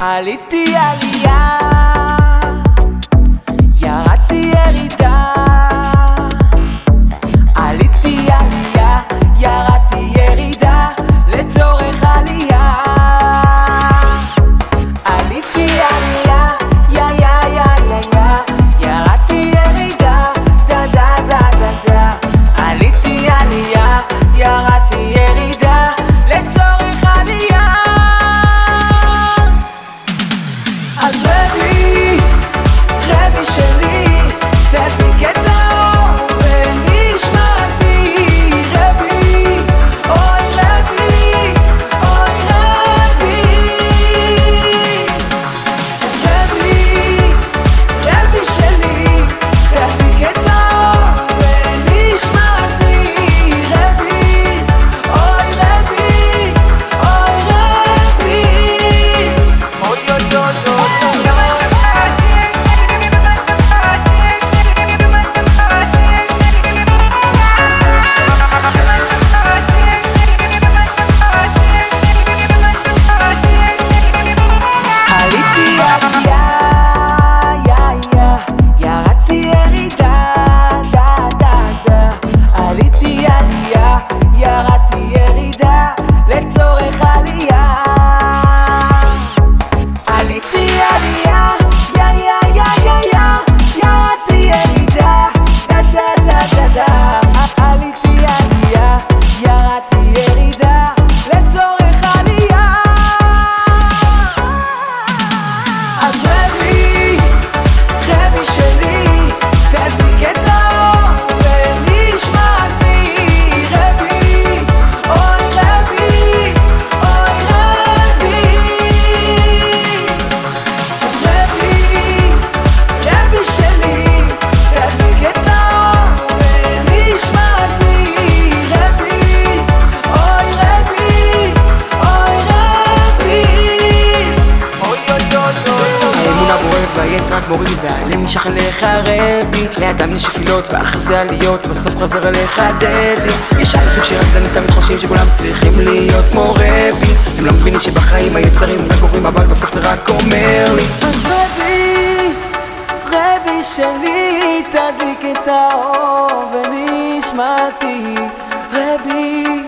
Alitia, Aliyah והיצרת מוריד והלב לך רבי. לידם יש שפילות ואחזי עליות בסוף חזר אליך דדי. יש אנשים שרק שרקדנים תמיד חושבים שכולם צריכים להיות כמו רבי. הם לא מבינים שבחיים היצרים רק עוברים אבל בסוף זה רק אומר לי. אז רבי, רבי שלי תדליק את האור ונשמתי. רבי